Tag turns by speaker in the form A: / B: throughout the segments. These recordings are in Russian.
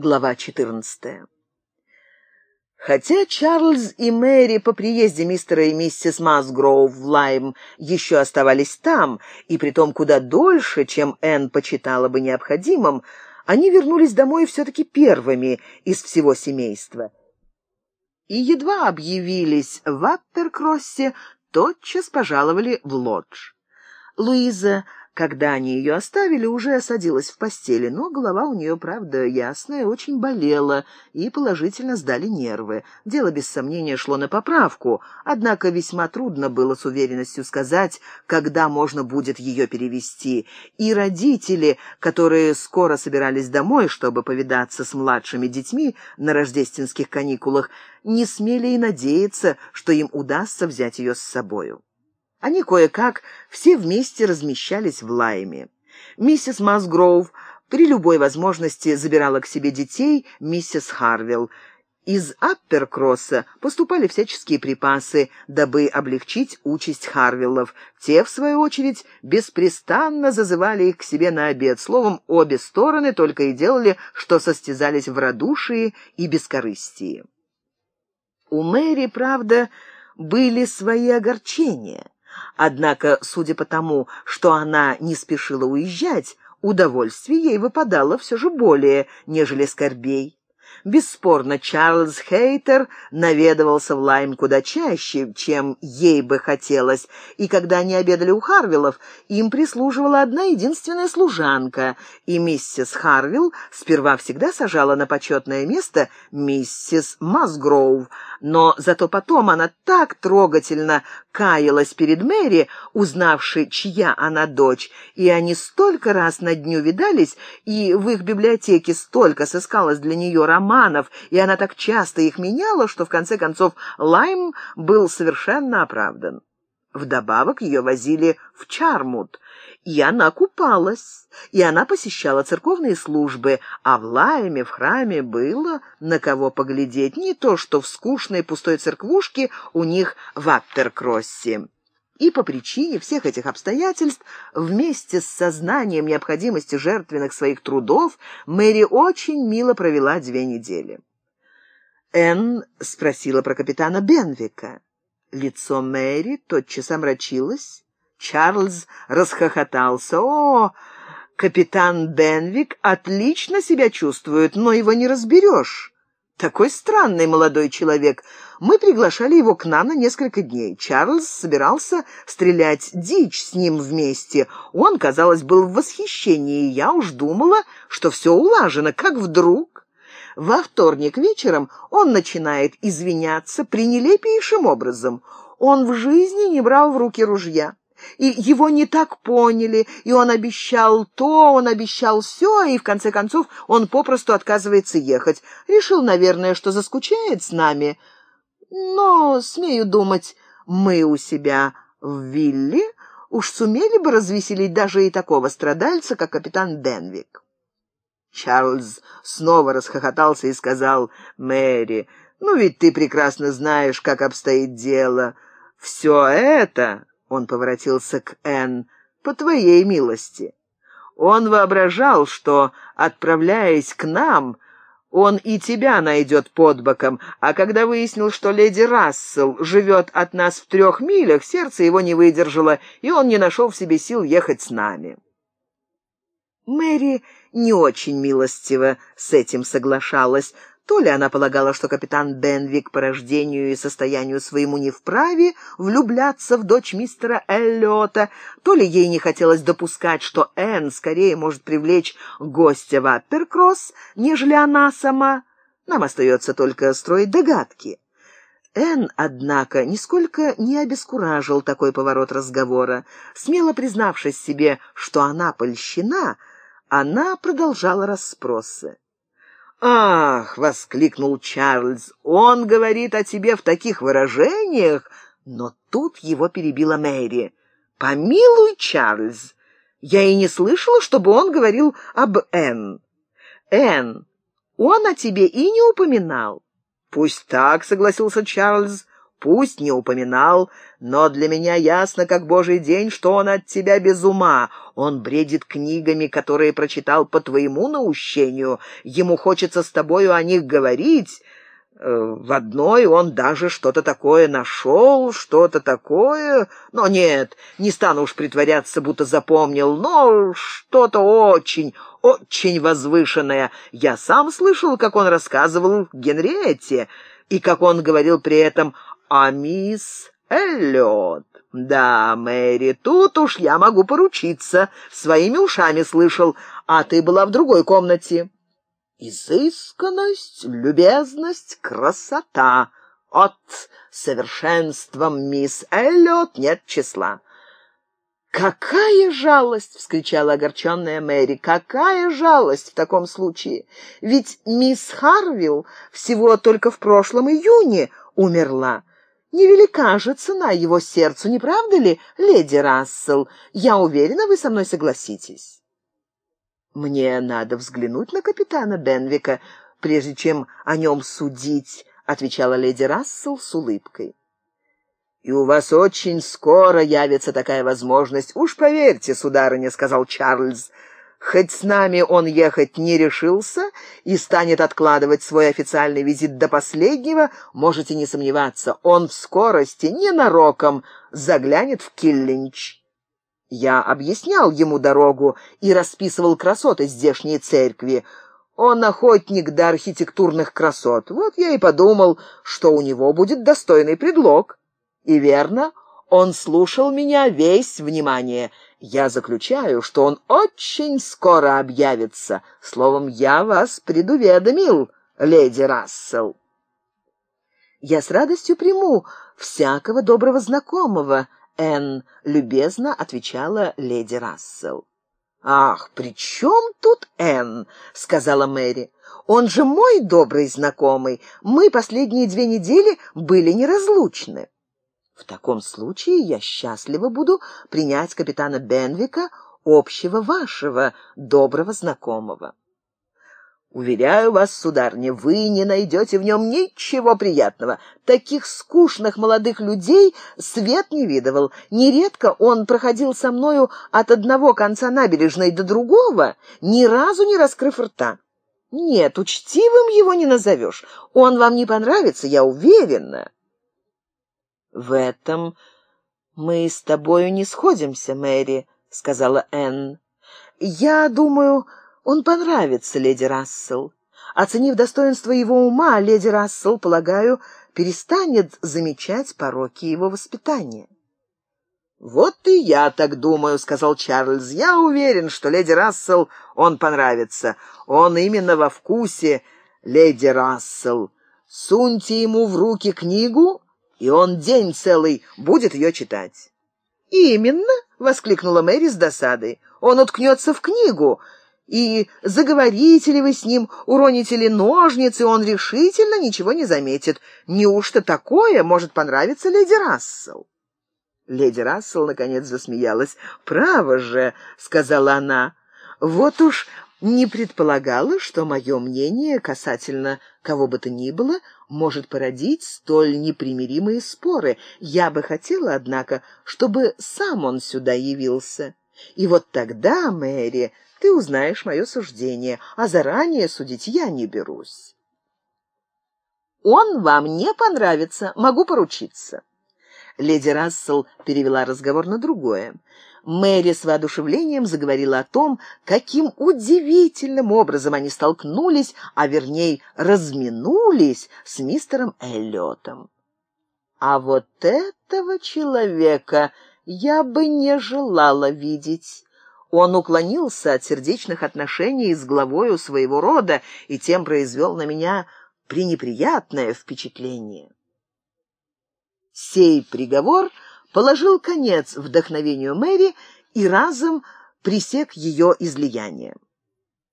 A: Глава 14. Хотя Чарльз и Мэри по приезде мистера и миссис Масгроув в Лайм еще оставались там, и притом куда дольше, чем Энн почитала бы необходимым, они вернулись домой все-таки первыми из всего семейства. И едва объявились в Апперкроссе, тотчас пожаловали в лодж. Луиза когда они ее оставили, уже садилась в постели, но голова у нее, правда, ясная, очень болела, и положительно сдали нервы. Дело, без сомнения, шло на поправку, однако весьма трудно было с уверенностью сказать, когда можно будет ее перевести. И родители, которые скоро собирались домой, чтобы повидаться с младшими детьми на рождественских каникулах, не смели и надеяться, что им удастся взять ее с собою. Они кое-как все вместе размещались в Лайме. Миссис Масгроув при любой возможности забирала к себе детей миссис Харвилл. Из Апперкросса поступали всяческие припасы, дабы облегчить участь Харвиллов. Те, в свою очередь, беспрестанно зазывали их к себе на обед. Словом, обе стороны только и делали, что состязались в радушии и бескорыстии. У Мэри, правда, были свои огорчения. Однако, судя по тому, что она не спешила уезжать, удовольствие ей выпадало все же более, нежели скорбей. Бесспорно, Чарльз Хейтер наведывался в Лайм куда чаще, чем ей бы хотелось, и когда они обедали у Харвиллов, им прислуживала одна единственная служанка, и миссис Харвилл сперва всегда сажала на почетное место миссис Масгроув, но зато потом она так трогательно каялась перед Мэри, узнавшей, чья она дочь, и они столько раз на дню видались, и в их библиотеке столько сыскалось для нее романов, и она так часто их меняла, что в конце концов Лайм был совершенно оправдан. Вдобавок ее возили в Чармут, и она купалась, и она посещала церковные службы, а в Лайме, в храме было на кого поглядеть, не то что в скучной пустой церквушке у них в Апперкроссе. И по причине всех этих обстоятельств, вместе с сознанием необходимости жертвенных своих трудов, Мэри очень мило провела две недели. Энн спросила про капитана Бенвика. Лицо Мэри тотчас омрачилось. Чарльз расхохотался. «О, капитан Бенвик отлично себя чувствует, но его не разберешь. Такой странный молодой человек. Мы приглашали его к нам на несколько дней. Чарльз собирался стрелять дичь с ним вместе. Он, казалось, был в восхищении, и я уж думала, что все улажено, как вдруг... Во вторник вечером он начинает извиняться пренелепейшим образом. Он в жизни не брал в руки ружья. И его не так поняли, и он обещал то, он обещал все, и в конце концов он попросту отказывается ехать. Решил, наверное, что заскучает с нами. Но, смею думать, мы у себя в вилле уж сумели бы развеселить даже и такого страдальца, как капитан Бенвик. Чарльз снова расхохотался и сказал, «Мэри, ну ведь ты прекрасно знаешь, как обстоит дело. Все это...» — он поворотился к Энн. «По твоей милости». Он воображал, что, отправляясь к нам, он и тебя найдет под боком, а когда выяснил, что леди Рассел живет от нас в трех милях, сердце его не выдержало, и он не нашел в себе сил ехать с нами. Мэри не очень милостиво с этим соглашалась. То ли она полагала, что капитан Бенвик по рождению и состоянию своему не вправе влюбляться в дочь мистера Эллиота, то ли ей не хотелось допускать, что Энн скорее может привлечь гостя в Апперкросс, нежели она сама. Нам остается только строить догадки. Энн, однако, нисколько не обескуражил такой поворот разговора. Смело признавшись себе, что она польщена, она продолжала расспросы. «Ах!» — воскликнул Чарльз. «Он говорит о тебе в таких выражениях!» Но тут его перебила Мэри. «Помилуй, Чарльз! Я и не слышала, чтобы он говорил об Энн. Энн, он о тебе и не упоминал». «Пусть так», — согласился Чарльз. Пусть не упоминал, но для меня ясно, как божий день, что он от тебя без ума. Он бредит книгами, которые прочитал по твоему наущению. Ему хочется с тобою о них говорить. Э, в одной он даже что-то такое нашел, что-то такое... Но нет, не стану уж притворяться, будто запомнил, но что-то очень, очень возвышенное. Я сам слышал, как он рассказывал Генриетте, и как он говорил при этом а мисс Эллиот... Да, Мэри, тут уж я могу поручиться. Своими ушами слышал, а ты была в другой комнате. Изысканность, любезность, красота. От совершенства мисс Эллиот нет числа. «Какая жалость!» — вскричала огорченная Мэри. «Какая жалость в таком случае! Ведь мисс Харвилл всего только в прошлом июне умерла. Невелика же цена его сердцу, не правда ли, леди Рассел? Я уверена, вы со мной согласитесь. Мне надо взглянуть на капитана Бенвика, прежде чем о нем судить, отвечала леди Рассел с улыбкой. «И у вас очень скоро явится такая возможность. Уж поверьте, сударыня», — сказал Чарльз, — Хоть с нами он ехать не решился и станет откладывать свой официальный визит до последнего, можете не сомневаться, он в скорости ненароком заглянет в Киллинч. Я объяснял ему дорогу и расписывал красоты здешней церкви. Он охотник до архитектурных красот. Вот я и подумал, что у него будет достойный предлог. И верно, он слушал меня весь внимание — я заключаю, что он очень скоро объявится. Словом, я вас предуведомил, леди Рассел. Я с радостью приму всякого доброго знакомого, Энн любезно отвечала леди Рассел. «Ах, при чем тут Энн?» — сказала Мэри. «Он же мой добрый знакомый. Мы последние две недели были неразлучны». В таком случае я счастлива буду принять капитана Бенвика, общего вашего доброго знакомого. Уверяю вас, сударня, вы не найдете в нем ничего приятного. Таких скучных молодых людей свет не видывал. Нередко он проходил со мною от одного конца набережной до другого, ни разу не раскрыв рта. Нет, учтивым его не назовешь. Он вам не понравится, я уверена. «В этом мы с тобою не сходимся, Мэри», — сказала Энн. «Я думаю, он понравится леди Рассел. Оценив достоинство его ума, леди Рассел, полагаю, перестанет замечать пороки его воспитания». «Вот и я так думаю», — сказал Чарльз. «Я уверен, что леди Рассел он понравится. Он именно во вкусе леди Рассел. Суньте ему в руки книгу, и он день целый будет ее читать. «Именно!» — воскликнула Мэри с досадой. «Он уткнется в книгу, и заговорите ли вы с ним, уроните ли ножницы, он решительно ничего не заметит. Неужто такое может понравиться леди Рассел?» Леди Рассел, наконец, засмеялась. «Право же!» — сказала она. «Вот уж не предполагала, что мое мнение касательно кого бы то ни было может породить столь непримиримые споры. Я бы хотела, однако, чтобы сам он сюда явился. И вот тогда, Мэри, ты узнаешь мое суждение, а заранее судить я не берусь. Он вам не понравится, могу поручиться. Леди Рассел перевела разговор на другое. Мэри с воодушевлением заговорила о том, каким удивительным образом они столкнулись, а вернее разминулись с мистером Эллиотом. А вот этого человека я бы не желала видеть. Он уклонился от сердечных отношений с главою своего рода и тем произвел на меня пренеприятное впечатление. Сей приговор — положил конец вдохновению Мэри и разом пресек ее излияние.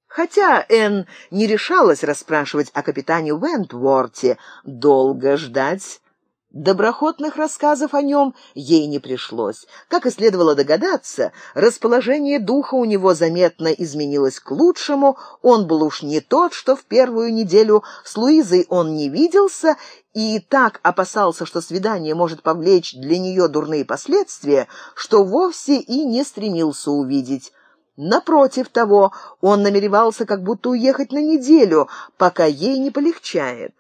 A: Хотя Энн не решалась расспрашивать о капитане Уэнтворте, долго ждать Доброхотных рассказов о нем ей не пришлось. Как и следовало догадаться, расположение духа у него заметно изменилось к лучшему, он был уж не тот, что в первую неделю с Луизой он не виделся, и так опасался, что свидание может повлечь для нее дурные последствия, что вовсе и не стремился увидеть. Напротив того, он намеревался как будто уехать на неделю, пока ей не полегчает.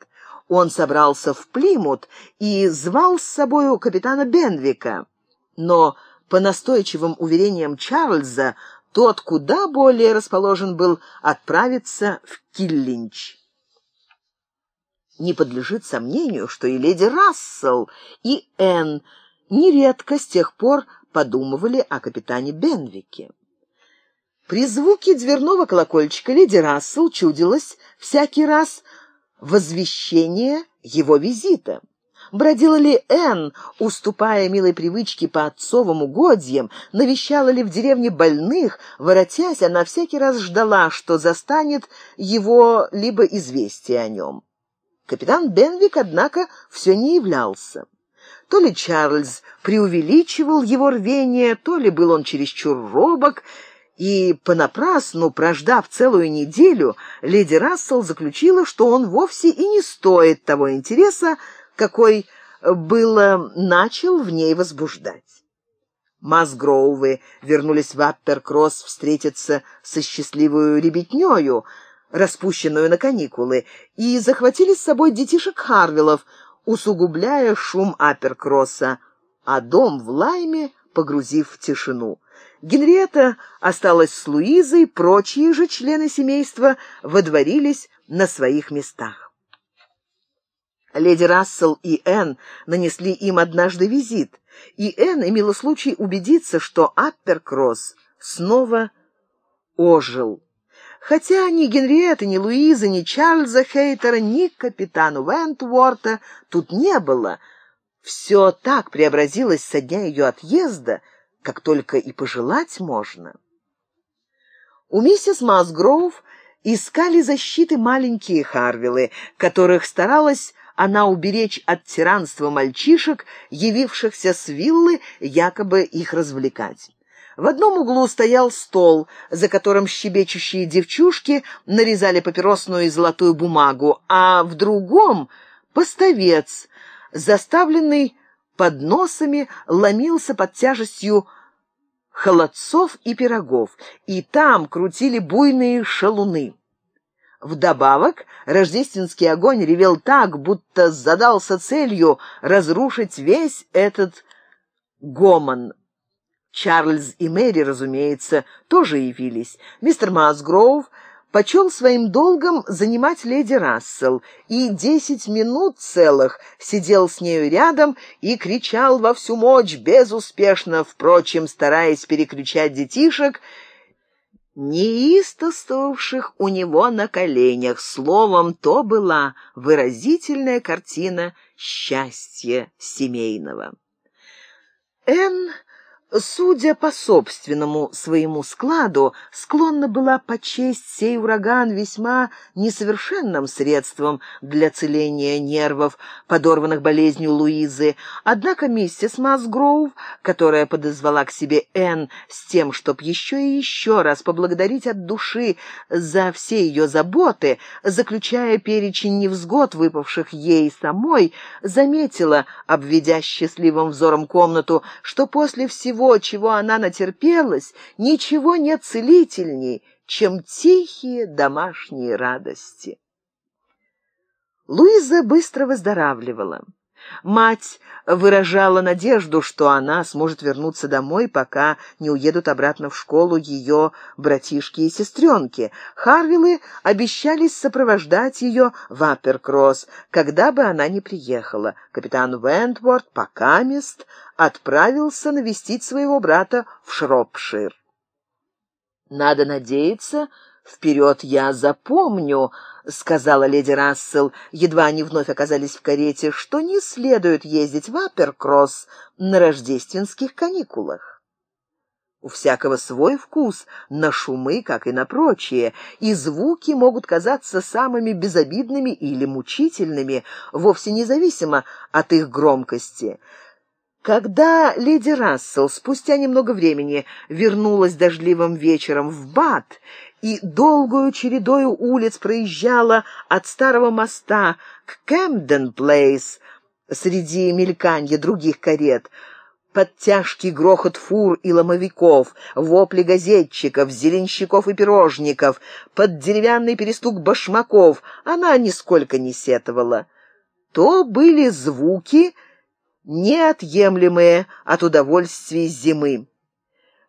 A: Он собрался в Плимут и звал с собою капитана Бенвика. Но, по настойчивым уверениям Чарльза, тот куда более расположен был отправиться в Киллинч. Не подлежит сомнению, что и леди Рассел, и Энн нередко с тех пор подумывали о капитане Бенвике. При звуке дверного колокольчика леди Рассел чудилось всякий раз возвещение его визита. Бродила ли Энн, уступая милой привычке по отцовым угодьям, навещала ли в деревне больных, воротясь, она всякий раз ждала, что застанет его либо известие о нем. Капитан Бенвик, однако, все не являлся. То ли Чарльз преувеличивал его рвение, то ли был он чересчур робок, и понапрасну, прождав целую неделю, леди Рассел заключила, что он вовсе и не стоит того интереса, какой было начал в ней возбуждать. Масгроувы вернулись в Апперкросс встретиться со счастливую ребятнёю, распущенную на каникулы, и захватили с собой детишек Харвиллов, усугубляя шум Апперкросса, а дом в Лайме погрузив в тишину. Генриетта осталась с Луизой, прочие же члены семейства водворились на своих местах. Леди Рассел и Энн нанесли им однажды визит, и Энн имела случай убедиться, что Апперкросс снова ожил. Хотя ни Генриетты, ни Луизы, ни Чарльза Хейтера, ни капитана Вентворта тут не было. Все так преобразилось со дня ее отъезда, как только и пожелать можно. У миссис Масгроув искали защиты маленькие Харвиллы, которых старалась она уберечь от тиранства мальчишек, явившихся с виллы, якобы их развлекать. В одном углу стоял стол, за которым щебечущие девчушки нарезали папиросную и золотую бумагу, а в другом — поставец, заставленный подносами, ломился под тяжестью холодцов и пирогов, и там крутили буйные шалуны. Вдобавок, рождественский огонь ревел так, будто задался целью разрушить весь этот гомон. Чарльз и Мэри, разумеется, тоже явились. Мистер Масгроув почел своим долгом занимать леди Рассел и десять минут целых сидел с нею рядом и кричал во всю мощь, безуспешно, впрочем, стараясь перекричать детишек, неистовствовавших у него на коленях. Словом, то была выразительная картина счастья семейного. Энн судя по собственному своему складу, склонна была почесть сей ураган весьма несовершенным средством для целения нервов, подорванных болезнью Луизы. Однако миссис Масгроув, которая подозвала к себе Энн с тем, чтоб еще и еще раз поблагодарить от души за все ее заботы, заключая перечень невзгод, выпавших ей самой, заметила, обведя счастливым взором комнату, что после всего всего, чего она натерпелась, ничего нет целительней, чем тихие домашние радости. Луиза быстро выздоравливала. Мать выражала надежду, что она сможет вернуться домой, пока не уедут обратно в школу ее братишки и сестренки. Харвиллы обещались сопровождать ее в Апперкросс, когда бы она ни приехала. Капитан Вентворд пока мест отправился навестить своего брата в Шропшир. Надо надеяться, вперед я запомню, — сказала леди Рассел, едва они вновь оказались в карете, — что не следует ездить в Апперкросс на рождественских каникулах. У всякого свой вкус на шумы, как и на прочие, и звуки могут казаться самыми безобидными или мучительными, вовсе независимо от их громкости. Когда леди Рассел спустя немного времени вернулась дождливым вечером в Бат и долгую чередою улиц проезжала от Старого моста к Кэмден-Плейс среди мельканья других карет, под тяжкий грохот фур и ломовиков, вопли газетчиков, зеленщиков и пирожников, под деревянный перестук башмаков она нисколько не сетовала. То были звуки, неотъемлемые от удовольствий зимы.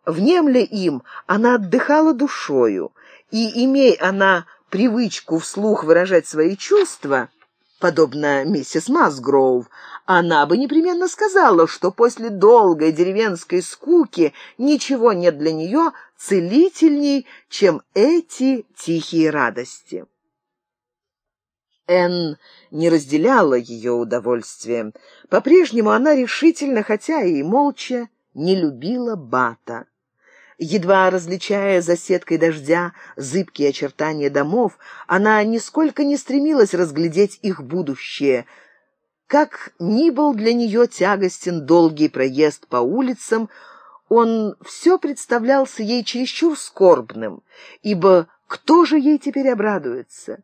A: Внемля им, она отдыхала душою, и, имея она привычку вслух выражать свои чувства, подобно миссис Масгроув, она бы непременно сказала, что после долгой деревенской скуки ничего нет для нее целительней, чем эти тихие радости. Энн не разделяла ее удовольствия. По-прежнему она решительно, хотя и молча, не любила Бата. Едва различая за сеткой дождя зыбкие очертания домов, она нисколько не стремилась разглядеть их будущее. Как ни был для нее тягостен долгий проезд по улицам, он все представлялся ей чересчур скорбным, ибо кто же ей теперь обрадуется?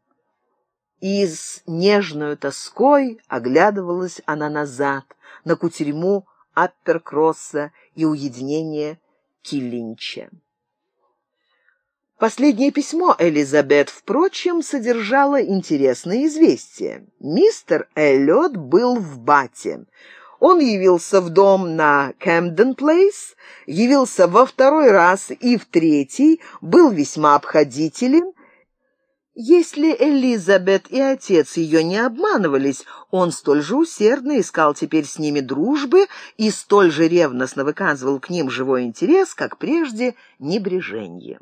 A: И с нежной тоской оглядывалась она назад, на кутерьму Апперкросса и уединение Киллинча. Последнее письмо Элизабет, впрочем, содержало интересное известие. Мистер Эллиот был в Бате. Он явился в дом на Кэмден-Плейс, явился во второй раз и в третий, был весьма обходителен если Элизабет и отец ее не обманывались, он столь же усердно искал теперь с ними дружбы и столь же ревностно выказывал к ним живой интерес, как прежде небреженье.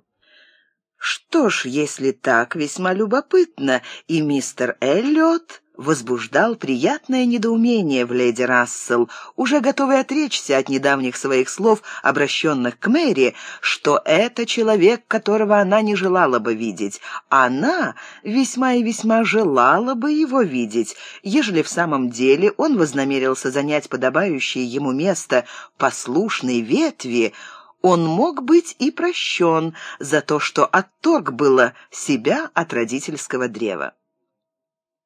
A: Что ж, если так, весьма любопытно, и мистер Эллиот возбуждал приятное недоумение в леди Рассел, уже готовый отречься от недавних своих слов, обращенных к Мэри, что это человек, которого она не желала бы видеть. Она весьма и весьма желала бы его видеть, ежели в самом деле он вознамерился занять подобающее ему место послушной ветви, он мог быть и прощен за то, что отторг было себя от родительского древа.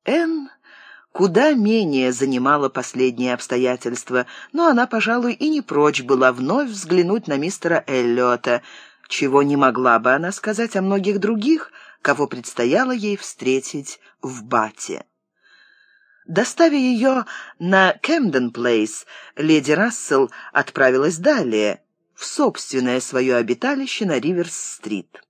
A: Энн куда менее занимало последнее обстоятельство, но она, пожалуй, и не прочь была вновь взглянуть на мистера Эллиота, чего не могла бы она сказать о многих других, кого предстояло ей встретить в Бате. Доставив ее на Кэмден-Плейс, леди Рассел отправилась далее, в собственное свое обиталище на Риверс-стрит.